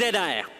ZR.